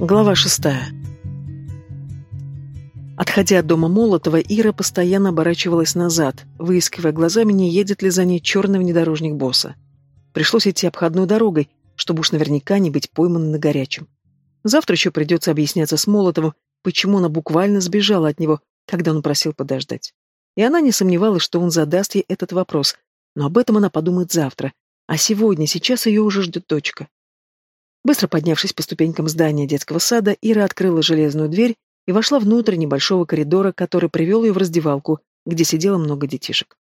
Глава шестая. Отходя от дома Молотова, Ира постоянно оборачивалась назад, выискивая глазами, не едет ли за ней черный внедорожник босса. Пришлось идти обходной дорогой, чтобы уж наверняка не быть пойманной на горячем. Завтра еще придется объясняться с Молотовым, почему она буквально сбежала от него, когда он просил подождать. И она не сомневалась, что он задаст ей этот вопрос, но об этом она подумает завтра, а сегодня, сейчас ее уже ждет дочка. Быстро поднявшись по ступенькам здания детского сада, Ира открыла железную дверь и вошла внутрь небольшого коридора, который привел ее в раздевалку, где сидело много детишек.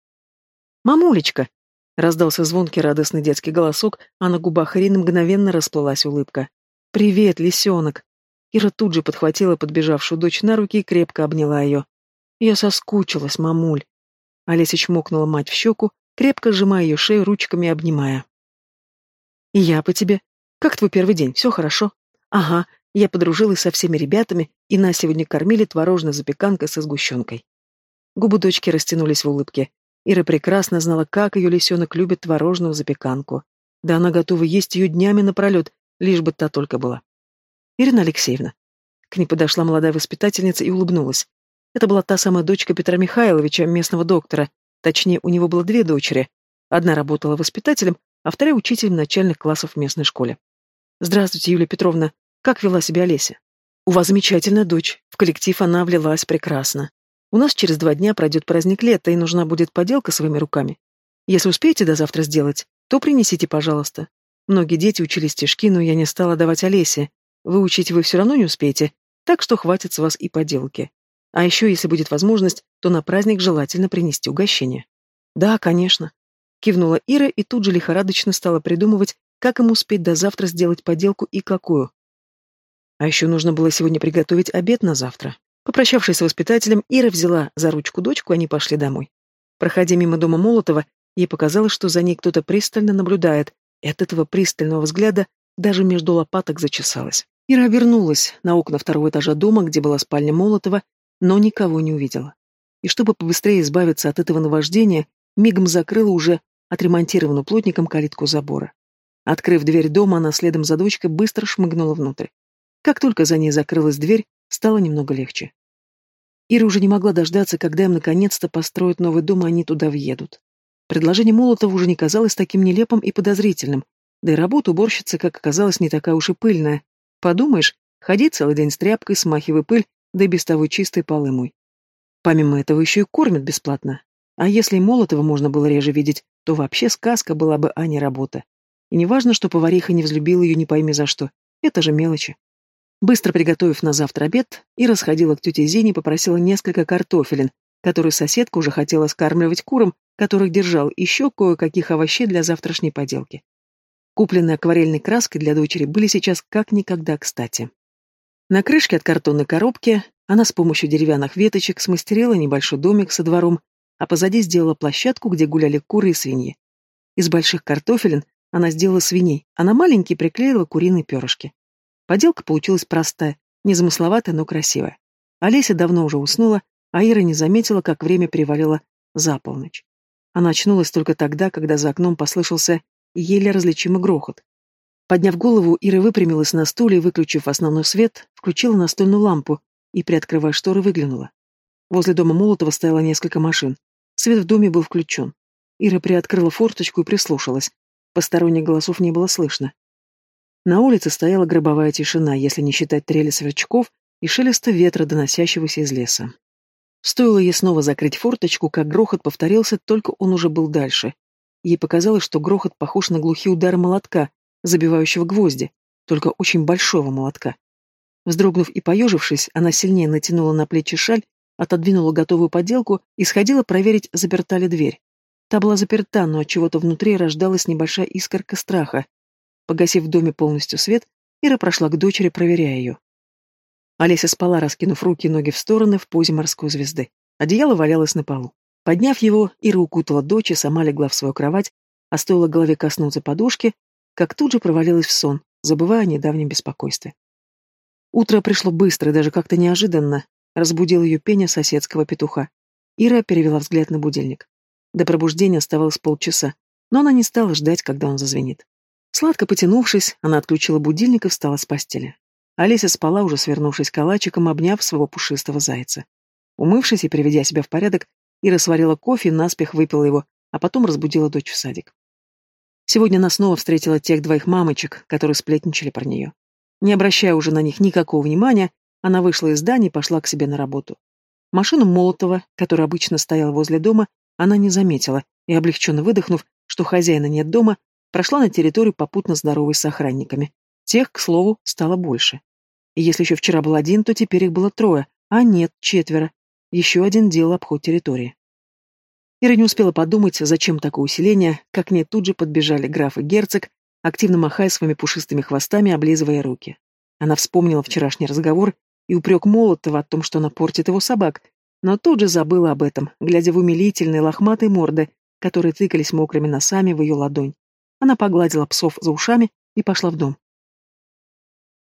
«Мамулечка!» — раздался звонкий радостный детский голосок, а на губах Ирины мгновенно расплылась улыбка. «Привет, лисенок!» Ира тут же подхватила подбежавшую дочь на руки и крепко обняла ее. «Я соскучилась, мамуль!» Олеся чмокнула мать в щеку, крепко сжимая ее шею ручками обнимая. «И я по тебе», «Как твой первый день? Все хорошо?» «Ага, я подружилась со всеми ребятами, и нас сегодня кормили творожной запеканкой со сгущенкой». Губы дочки растянулись в улыбке. Ира прекрасно знала, как ее лисенок любит творожную запеканку. Да она готова есть ее днями напролет, лишь бы та только была. «Ирина Алексеевна». К ней подошла молодая воспитательница и улыбнулась. Это была та самая дочка Петра Михайловича, местного доктора. Точнее, у него было две дочери. Одна работала воспитателем, а вторая учителем начальных классов в местной школе. «Здравствуйте, Юлия Петровна. Как вела себя Олеся?» «У вас замечательная дочь. В коллектив она влилась прекрасно. У нас через два дня пройдет праздник лета, и нужна будет поделка своими руками. Если успеете до завтра сделать, то принесите, пожалуйста. Многие дети учили стишки, но я не стала давать Олесе. Выучить вы все равно не успеете, так что хватит с вас и поделки. А еще, если будет возможность, то на праздник желательно принести угощение». «Да, конечно», — кивнула Ира и тут же лихорадочно стала придумывать, как ему успеть до завтра сделать поделку и какую? А еще нужно было сегодня приготовить обед на завтра. Попрощавшись с воспитателем, Ира взяла за ручку дочку, они пошли домой. Проходя мимо дома Молотова, ей показалось, что за ней кто-то пристально наблюдает, и от этого пристального взгляда даже между лопаток зачесалась. Ира обернулась на окна второго этажа дома, где была спальня Молотова, но никого не увидела. И чтобы побыстрее избавиться от этого наваждения, мигом закрыла уже отремонтированную плотником калитку забора. Открыв дверь дома, она следом за дочкой быстро шмыгнула внутрь. Как только за ней закрылась дверь, стало немного легче. Ира уже не могла дождаться, когда им наконец-то построят новый дом, и они туда въедут. Предложение Молотова уже не казалось таким нелепым и подозрительным, да и работа уборщицы, как оказалось, не такая уж и пыльная. Подумаешь, ходи целый день с тряпкой, смахивай пыль, да и без того чистой полы мой. Помимо этого еще и кормят бесплатно. А если Молотова можно было реже видеть, то вообще сказка была бы, а не работа. И не важно, что повариха не взлюбила ее не пойми за что. Это же мелочи. Быстро приготовив на завтра обед, Ира сходила к тете Зине и попросила несколько картофелин, которые соседка уже хотела скармливать курам, которых держал, еще кое-каких овощей для завтрашней поделки. Купленные акварельной краской для дочери были сейчас как никогда кстати. На крышке от картонной коробки она с помощью деревянных веточек смастерила небольшой домик со двором, а позади сделала площадку, где гуляли куры и свиньи. Из больших картофелин она сделала свиней, а на маленькие приклеила куриные перышки. Поделка получилась простая, незамысловатая, но красивая. Олеся давно уже уснула, а Ира не заметила, как время перевалило за полночь. Она очнулась только тогда, когда за окном послышался еле различимый грохот. Подняв голову, Ира выпрямилась на стуле и, выключив основной свет, включила настольную лампу и, приоткрывая шторы, выглянула. Возле дома Молотова стояло несколько машин. Свет в доме был включен. Ира приоткрыла форточку и прислушалась. Посторонних голосов не было слышно. На улице стояла гробовая тишина, если не считать трели сверчков и шелеста ветра, доносящегося из леса. Стоило ей снова закрыть форточку, как грохот повторился, только он уже был дальше. Ей показалось, что грохот похож на глухие удары молотка, забивающего гвозди, только очень большого молотка. Вздрогнув и поежившись, она сильнее натянула на плечи шаль, отодвинула готовую поделку и сходила проверить, заперта ли дверь. Та была заперта, но от чего-то внутри рождалась небольшая искорка страха. Погасив в доме полностью свет, Ира прошла к дочери, проверяя ее. Олеся спала, раскинув руки и ноги в стороны в позе морской звезды. Одеяло валялось на полу. Подняв его, Ира укутала дочь и сама легла в свою кровать, а стоило голове коснуться подушки, как тут же провалилась в сон, забывая о недавнем беспокойстве. Утро пришло быстро даже как-то неожиданно, разбудил ее пение соседского петуха. Ира перевела взгляд на будильник. До пробуждения оставалось полчаса, но она не стала ждать, когда он зазвенит. Сладко потянувшись, она отключила будильник и встала с постели. Олеся спала, уже свернувшись калачиком, обняв своего пушистого зайца. Умывшись и приведя себя в порядок, Ира сварила кофе, наспех выпила его, а потом разбудила дочь в садик. Сегодня она снова встретила тех двоих мамочек, которые сплетничали про нее. Не обращая уже на них никакого внимания, она вышла из здания и пошла к себе на работу. Машину Молотова, который обычно стоял возле дома, она не заметила и, облегченно выдохнув, что хозяина нет дома, прошла на территорию попутно здоровой с охранниками. Тех, к слову, стало больше. И если еще вчера был один, то теперь их было трое, а нет, четверо. Еще один делал обход территории. Ира не успела подумать, зачем такое усиление, как к ней тут же подбежали граф и герцог, активно махая своими пушистыми хвостами, облизывая руки. Она вспомнила вчерашний разговор и упрек Молотова о том, что она портит его собак, но тут же забыла об этом, глядя в умилительные лохматые морды, которые тыкались мокрыми носами в ее ладонь. Она погладила псов за ушами и пошла в дом.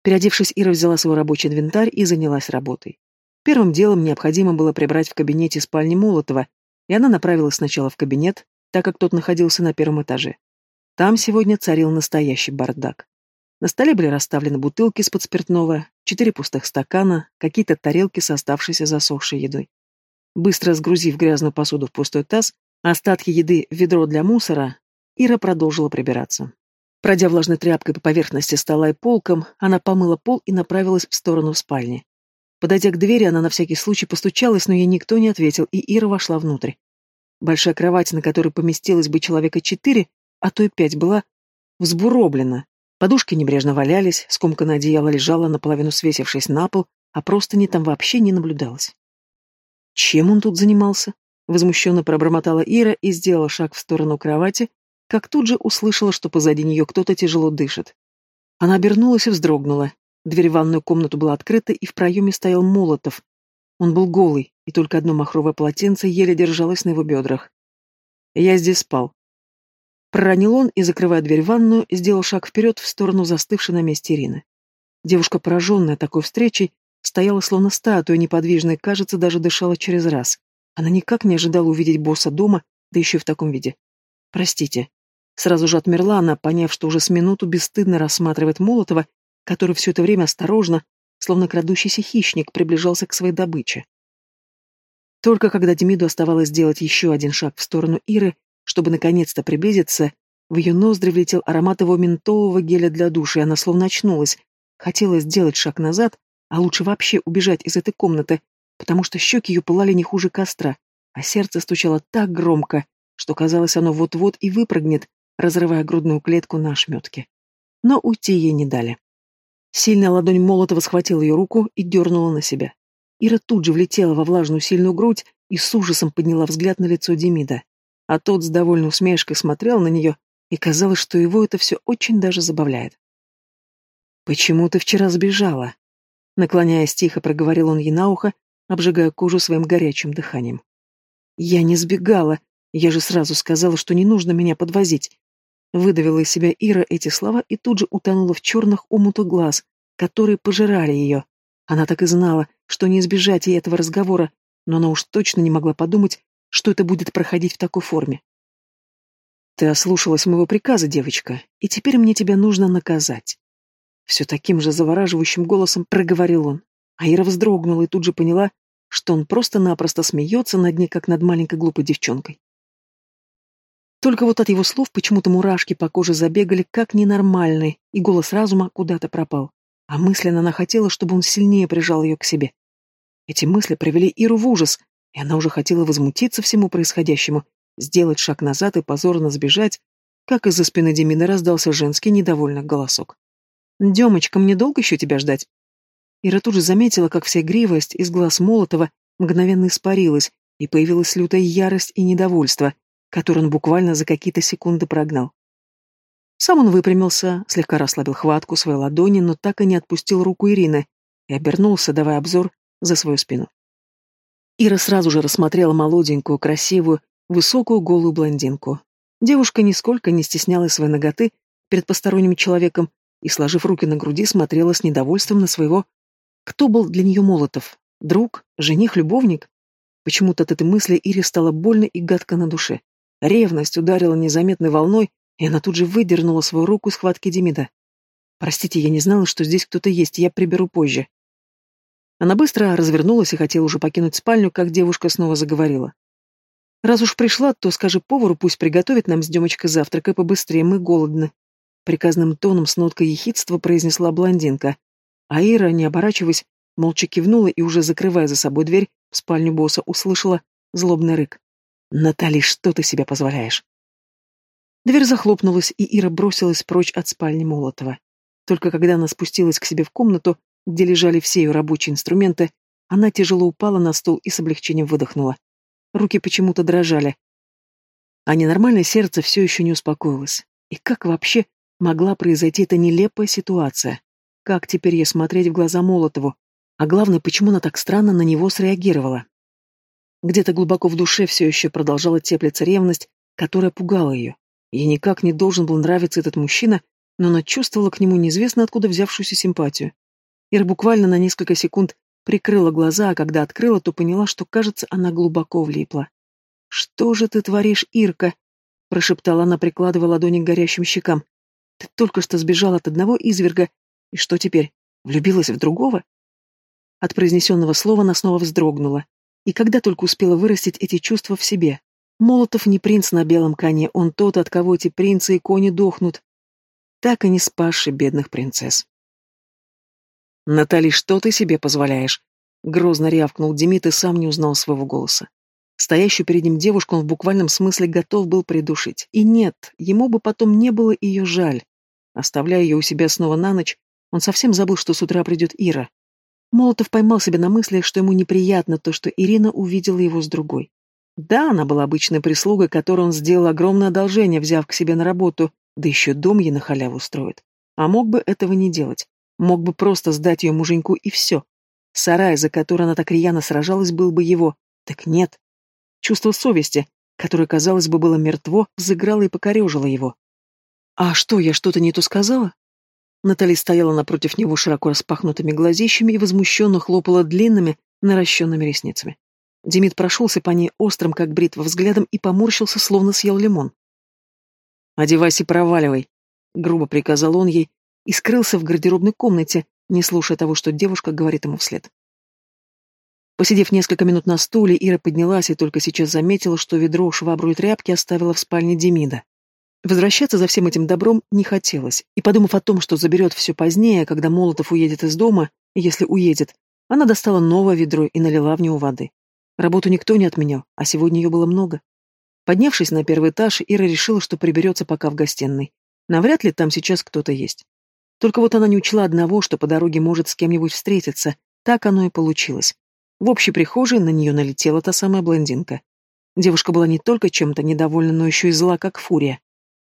Переодевшись, Ира взяла свой рабочий инвентарь и занялась работой. Первым делом необходимо было прибрать в кабинете спальни Молотова, и она направилась сначала в кабинет, так как тот находился на первом этаже. Там сегодня царил настоящий бардак. На столе были расставлены бутылки из-под спиртного, четыре пустых стакана, какие-то тарелки с оставшейся засохшей едой. Быстро сгрузив грязную посуду в пустой таз, остатки еды в ведро для мусора, Ира продолжила прибираться. Пройдя влажной тряпкой по поверхности стола и полкам, она помыла пол и направилась в сторону спальни. Подойдя к двери, она на всякий случай постучалась, но ей никто не ответил, и Ира вошла внутрь. Большая кровать, на которой поместилось бы человека четыре, а то и пять, была взбуроблена. Подушки небрежно валялись, скомканное одеяло лежало, наполовину свесившись на пол, а просто не там вообще не наблюдалось. Чем он тут занимался? Возмущенно пробормотала Ира и сделала шаг в сторону кровати, как тут же услышала, что позади нее кто-то тяжело дышит. Она обернулась и вздрогнула. Дверь в ванную комнату была открыта, и в проеме стоял Молотов. Он был голый, и только одно махровое полотенце еле держалось на его бедрах. «Я здесь спал». Проронил он и, закрывая дверь в ванную, сделал шаг вперед в сторону застывшей на месте Ирины. Девушка, пораженная такой встречей, стояла словно статуя, неподвижная, кажется, даже дышала через раз. Она никак не ожидала увидеть босса дома, да еще и в таком виде. «Простите». Сразу же отмерла она, поняв, что уже с минуту бесстыдно рассматривает Молотова, который все это время осторожно, словно крадущийся хищник, приближался к своей добыче. Только когда Демиду оставалось сделать еще один шаг в сторону Иры, чтобы наконец-то приблизиться, в ее ноздри влетел аромат его ментолового геля для души, и она словно очнулась. Хотела сделать шаг назад, а лучше вообще убежать из этой комнаты, потому что щеки ее пылали не хуже костра, а сердце стучало так громко, что казалось, оно вот-вот и выпрыгнет, разрывая грудную клетку на ошметке. Но уйти ей не дали. Сильная ладонь Молотова схватила ее руку и дернула на себя. Ира тут же влетела во влажную сильную грудь и с ужасом подняла взгляд на лицо Демида. А тот с довольной усмешкой смотрел на нее, и казалось, что его это все очень даже забавляет. «Почему ты вчера сбежала?» Наклоняясь тихо, проговорил он ей на ухо, обжигая кожу своим горячим дыханием. «Я не сбегала. Я же сразу сказала, что не нужно меня подвозить. Выдавила из себя Ира эти слова и тут же утонула в черных омутах глаз, которые пожирали ее. Она так и знала, что не избежать ей этого разговора, но она уж точно не могла подумать, что это будет проходить в такой форме. «Ты ослушалась моего приказа, девочка, и теперь мне тебя нужно наказать». Все таким же завораживающим голосом проговорил он. Ира вздрогнула и тут же поняла, что он просто-напросто смеется над ней, как над маленькой глупой девчонкой. Только вот от его слов почему-то мурашки по коже забегали как ненормальные, и голос разума куда-то пропал. А мысленно она хотела, чтобы он сильнее прижал ее к себе. Эти мысли привели Иру в ужас, и она уже хотела возмутиться всему происходящему, сделать шаг назад и позорно сбежать, как из-за спины Демина раздался женский недовольный голосок. «Демочка, мне долго еще тебя ждать?» Ира тут же заметила, как вся игривость из глаз Молотова мгновенно испарилась, и появилась лютая ярость и недовольство, который он буквально за какие-то секунды прогнал. Сам он выпрямился, слегка расслабил хватку своей ладони, но так и не отпустил руку Ирины и обернулся, давая обзор за свою спину. Ира сразу же рассмотрела молоденькую, красивую, высокую голую блондинку. Девушка нисколько не стеснялась своей ноготы перед посторонним человеком и, сложив руки на груди, смотрела с недовольством на своего... Кто был для нее Молотов? Друг? Жених? Любовник? Почему-то от этой мысли Ире стало больно и гадко на душе. Ревность ударила незаметной волной, и она тут же выдернула свою руку из хватки Демида. Простите, я не знала, что здесь кто-то есть, я приберу позже. Она быстро развернулась и хотела уже покинуть спальню, как девушка снова заговорила. «Раз уж пришла, то скажи повару, пусть приготовит нам с Демочкой завтрак, и побыстрее, мы голодны». Приказным тоном с ноткой ехидства произнесла блондинка. А Ира, не оборачиваясь, молча кивнула и, уже закрывая за собой дверь, в спальню босса услышала злобный рык. «Натали, что ты себе позволяешь?» Дверь захлопнулась, и Ира бросилась прочь от спальни Молотова. Только когда она спустилась к себе в комнату, где лежали все ее рабочие инструменты, она тяжело упала на стол и с облегчением выдохнула. Руки почему-то дрожали. А ненормальное сердце все еще не успокоилось. И как вообще могла произойти эта нелепая ситуация? Как теперь ей смотреть в глаза Молотову? А главное, почему она так странно на него среагировала? Где-то глубоко в душе все еще продолжала теплиться ревность, которая пугала ее. Ей никак не должен был нравиться этот мужчина, но она чувствовала к нему неизвестно откуда взявшуюся симпатию. Ира буквально на несколько секунд прикрыла глаза, а когда открыла, то поняла, что, кажется, она глубоко влипла. «Что же ты творишь, Ирка?» — прошептала она, прикладывая ладони к горящим щекам. «Ты только что сбежала от одного изверга, и что теперь, влюбилась в другого?» От произнесенного слова она снова вздрогнула. И когда только успела вырастить эти чувства в себе. Молотов не принц на белом коне, он тот, от кого эти принцы и кони дохнут, так и не спасший бедных принцесс. «Натали, что ты себе позволяешь?» Грозно рявкнул Демид и сам не узнал своего голоса. Стоящую перед ним девушку он в буквальном смысле готов был придушить. И нет, ему бы потом не было ее жаль. Оставляя ее у себя снова на ночь, он совсем забыл, что с утра придет Ира. Молотов поймал себя на мысли, что ему неприятно то, что Ирина увидела его с другой. Да, она была обычной прислугой, которой он сделал огромное одолжение, взяв к себе на работу, да еще дом ей на халяву устроит. А мог бы этого не делать. Мог бы просто сдать ее муженьку и все. Сарай, за который она так рьяно сражалась, был бы его. Так нет. Чувство совести, которое, казалось бы, было мертво, взыграло и покорежило его. «А что, я что-то не то сказала?» Натали стояла напротив него широко распахнутыми глазищами и возмущенно хлопала длинными, наращенными ресницами. Демид прошелся по ней острым, как бритва, взглядом и поморщился, словно съел лимон. «Одевайся и проваливай», — грубо приказал он ей и скрылся в гардеробной комнате, не слушая того, что девушка говорит ему вслед. Посидев несколько минут на стуле, Ира поднялась и только сейчас заметила, что ведро, швабру и тряпки оставила в спальне Демида. Возвращаться за всем этим добром не хотелось, и, подумав о том, что заберет все позднее, когда Молотов уедет из дома, если уедет, она достала новое ведро и налила в него воды. Работу никто не отменял, а сегодня ее было много. Поднявшись на первый этаж, Ира решила, что приберется пока в гостиной. Навряд ли там сейчас кто-то есть. Только вот она не учла одного, что по дороге может с кем-нибудь встретиться. Так оно и получилось. В общей прихожей на нее налетела та самая блондинка. Девушка была не только чем-то недовольна, но еще и зла, как фурия.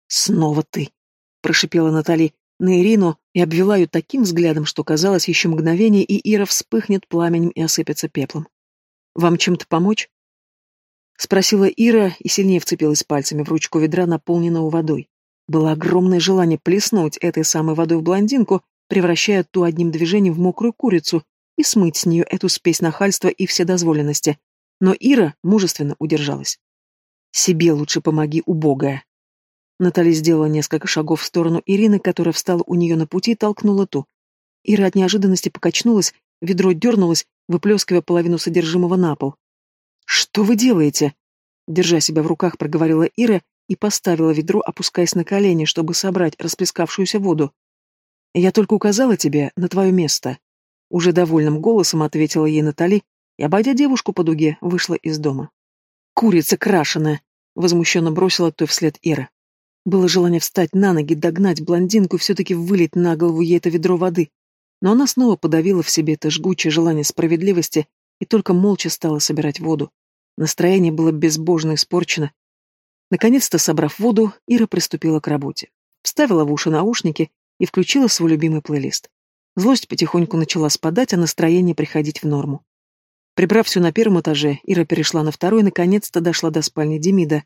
«Снова ты!» — прошипела Натали на Ирину и обвела ее таким взглядом, что казалось еще мгновение, и Ира вспыхнет пламенем и осыпется пеплом. «Вам чем-то помочь?» Спросила Ира и сильнее вцепилась пальцами в ручку ведра, наполненного водой. Было огромное желание плеснуть этой самой водой в блондинку, превращая ту одним движением в мокрую курицу, и смыть с нее эту спесь нахальства и вседозволенности. Но Ира мужественно удержалась. «Себе лучше помоги, убогая!» Натали сделала несколько шагов в сторону Ирины, которая встала у нее на пути и толкнула ту. Ира от неожиданности покачнулась, ведро дернулось, выплескивая половину содержимого на пол. «Что вы делаете?» Держа себя в руках, проговорила Ира и поставила ведро, опускаясь на колени, чтобы собрать расплескавшуюся воду. «Я только указала тебе на твое место». Уже довольным голосом ответила ей Натали и, обойдя девушку по дуге, вышла из дома. «Курица крашеная!» — возмущенно бросила той вслед Ира. Было желание встать на ноги, догнать блондинку и все-таки вылить на голову ей это ведро воды. Но она снова подавила в себе это жгучее желание справедливости и только молча стала собирать воду. Настроение было безбожно испорчено, Наконец-то, собрав воду, Ира приступила к работе. Вставила в уши наушники и включила свой любимый плейлист. Злость потихоньку начала спадать, а настроение приходить в норму. Прибрав все на первом этаже, Ира перешла на второй и наконец-то дошла до спальни Демида.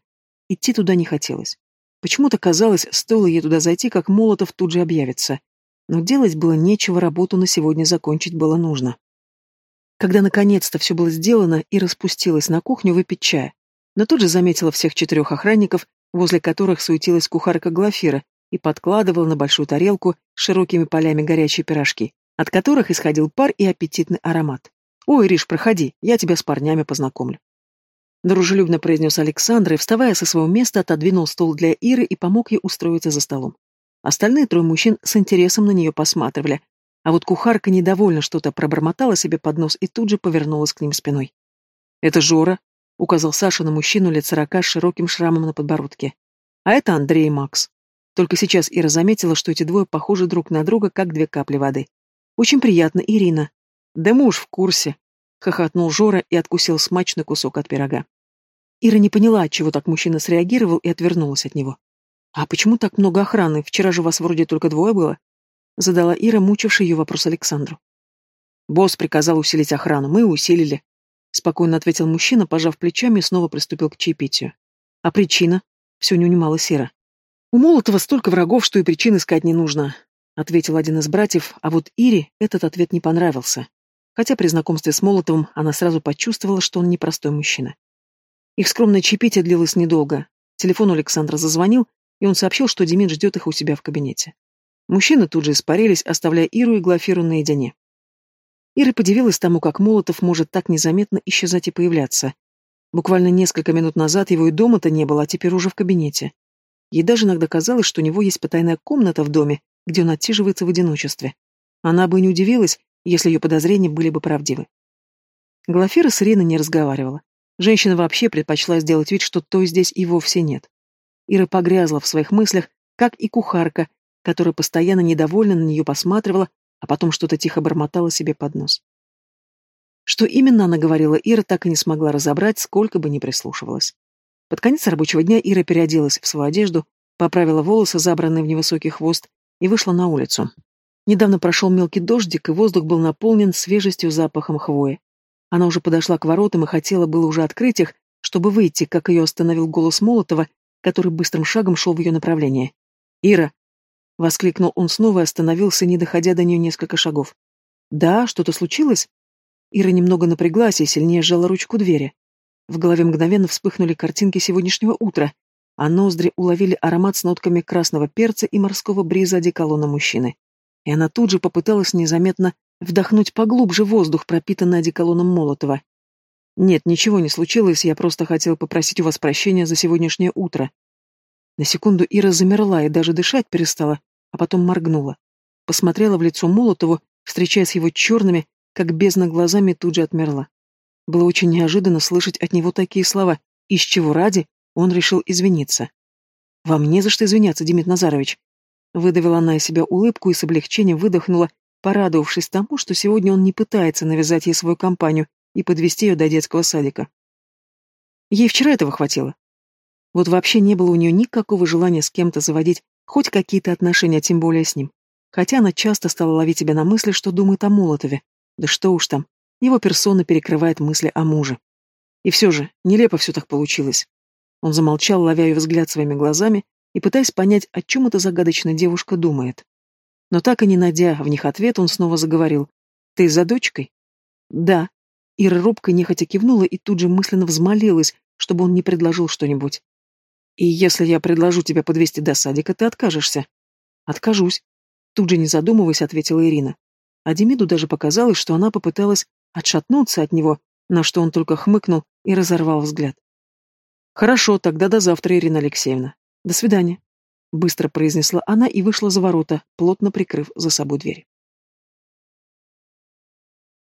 Идти туда не хотелось. Почему-то казалось, стоило ей туда зайти, как Молотов тут же объявится. Но делать было нечего, работу на сегодня закончить было нужно. Когда наконец-то все было сделано, Ира спустилась на кухню выпить чая но тут же заметила всех четырех охранников, возле которых суетилась кухарка Глафира, и подкладывала на большую тарелку с широкими полями горячие пирожки, от которых исходил пар и аппетитный аромат. «Ой, Риш, проходи, я тебя с парнями познакомлю». Дружелюбно произнес Александр и, вставая со своего места, отодвинул стол для Иры и помог ей устроиться за столом. Остальные трое мужчин с интересом на нее посматривали, а вот кухарка недовольно что-то пробормотала себе под нос и тут же повернулась к ним спиной. «Это Жора», — указал Саша на мужчину лет сорока с широким шрамом на подбородке. «А это Андрей и Макс». Только сейчас Ира заметила, что эти двое похожи друг на друга, как две капли воды. «Очень приятно, Ирина». «Да муж в курсе», — хохотнул Жора и откусил смачный кусок от пирога. Ира не поняла, чего так мужчина среагировал и отвернулась от него. «А почему так много охраны? Вчера же вас вроде только двое было?» Задала Ира, мучивший ее вопрос Александру. «Босс приказал усилить охрану, мы усилили», — спокойно ответил мужчина, пожав плечами и снова приступил к чаепитию. «А причина?» — все не унимала Сера. «У Молотова столько врагов, что и причин искать не нужно», — ответил один из братьев, а вот Ире этот ответ не понравился. Хотя при знакомстве с Молотовым она сразу почувствовала, что он непростой мужчина. Их скромное чаепитие длилось недолго. Телефон Александра зазвонил, и он сообщил, что Демид ждет их у себя в кабинете. Мужчины тут же испарились, оставляя Иру и Глафиру наедине. Ира подивилась тому, как Молотов может так незаметно исчезать и появляться. Буквально несколько минут назад его и дома-то не было, а теперь уже в кабинете. Ей даже иногда казалось, что у него есть потайная комната в доме, где он отсиживается в одиночестве. Она бы не удивилась, если ее подозрения были бы правдивы. Глафира с Ириной не разговаривала. Женщина вообще предпочла сделать вид, что той здесь и вовсе нет. Ира погрязла в своих мыслях, как и кухарка, которая постоянно недовольно на нее посматривала, а потом что-то тихо бормотала себе под нос. Что именно она говорила, Ира так и не смогла разобрать, сколько бы ни прислушивалась. Под конец рабочего дня Ира переоделась в свою одежду, поправила волосы, забранные в невысокий хвост, и вышла на улицу. Недавно прошел мелкий дождик, и воздух был наполнен свежестью запахом хвои. Она уже подошла к воротам и хотела было уже открыть их, чтобы выйти, как ее остановил голос Молотова, который быстрым шагом шел в ее направлении. «Ира!» — воскликнул он снова и остановился, не доходя до нее несколько шагов. «Да, что-то случилось?» Ира немного напряглась и сильнее сжала ручку двери. В голове мгновенно вспыхнули картинки сегодняшнего утра, а ноздри уловили аромат с нотками красного перца и морского бриза одеколона мужчины. И она тут же попыталась незаметно вдохнуть поглубже воздух, пропитанный одеколоном Молотова. «Нет, ничего не случилось, я просто хотел попросить у вас прощения за сегодняшнее утро». На секунду Ира замерла и даже дышать перестала, а потом моргнула. Посмотрела в лицо Молотову, встречаясь его черными, как бездна глазами, тут же отмерла. Было очень неожиданно слышать от него такие слова, из чего ради он решил извиниться. «Вам не за что извиняться, Демид Назарович». Выдавила она из себя улыбку и с облегчением выдохнула, порадовавшись тому, что сегодня он не пытается навязать ей свою компанию, и подвести ее до детского садика. Ей вчера этого хватило. Вот вообще не было у нее никакого желания с кем-то заводить хоть какие-то отношения, тем более с ним. Хотя она часто стала ловить себя на мысли, что думает о Молотове. Да что уж там, его персона перекрывает мысли о муже. И все же, нелепо все так получилось. Он замолчал, ловя ее взгляд своими глазами и пытаясь понять, о чем эта загадочная девушка думает. Но так и не найдя в них ответ, он снова заговорил. «Ты за дочкой?» «Да», Ира робко нехотя кивнула и тут же мысленно взмолилась, чтобы он не предложил что-нибудь. «И если я предложу тебя подвести до садика, ты откажешься?» «Откажусь», — тут же не задумываясь, ответила Ирина. А Демиду даже показалось, что она попыталась отшатнуться от него, на что он только хмыкнул и разорвал взгляд. «Хорошо, тогда до завтра, Ирина Алексеевна. До свидания», — быстро произнесла она и вышла за ворота, плотно прикрыв за собой дверь.